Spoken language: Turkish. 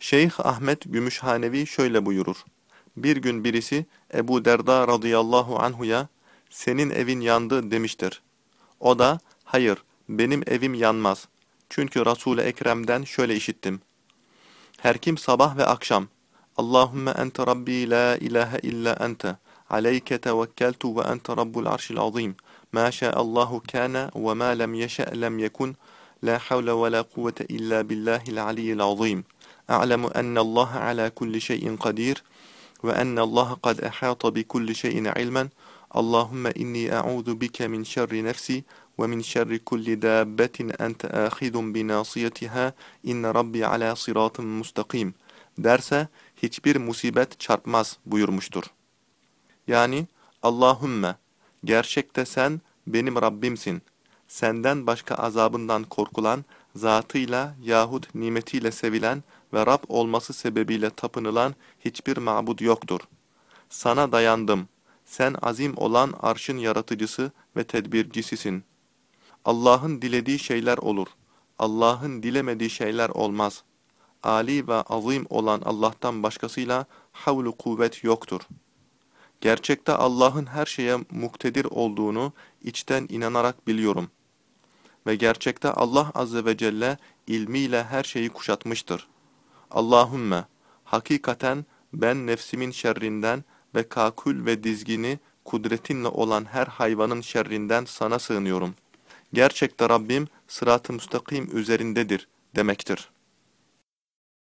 Şeyh Ahmet Gümüşhanevi şöyle buyurur. Bir gün birisi Ebu Derda radıyallahu anhuya senin evin yandı demiştir. O da hayır benim evim yanmaz. Çünkü Resul-i Ekrem'den şöyle işittim. Her kim sabah ve akşam Allahümme ente Rabbi la ilahe illa ente aleyke tevekkeltu ve ente Rabbul arşil azim ma şa'allahu kana ve ma lem yeşe lem yekun la havle ve la kuvvete illa billahil aliyyil azim a'lemu enne Allah ala kulli şeyin kadir ve enne Allah kad ehata bi kulli şeyin ilmen Allahümme inni a'udhu bike min şerri nefsi ve min şerri kulli dabbetin ente ahidun bi nasiyetiha inne rabbi ala sıratın mustakim derse hiçbir musibet çarpmaz buyurmuştur. Yani Allahümme gerçekte sen benim Rabbimsin. Senden başka azabından korkulan, zatıyla yahut nimetiyle sevilen ve Rab olması sebebiyle tapınılan hiçbir mabud yoktur. Sana dayandım. Sen azim olan arşın yaratıcısı ve tedbircisisin. Allah'ın dilediği şeyler olur. Allah'ın dilemediği şeyler olmaz. Ali ve azim olan Allah'tan başkasıyla havlu kuvvet yoktur. Gerçekte Allah'ın her şeye muktedir olduğunu içten inanarak biliyorum. Ve gerçekte Allah Azze ve Celle ilmiyle her şeyi kuşatmıştır. Allahümme, hakikaten ben nefsimin şerrinden ve kakül ve dizgini kudretinle olan her hayvanın şerrinden sana sığınıyorum. Gerçekte Rabbim sırat-ı müstakim üzerindedir demektir.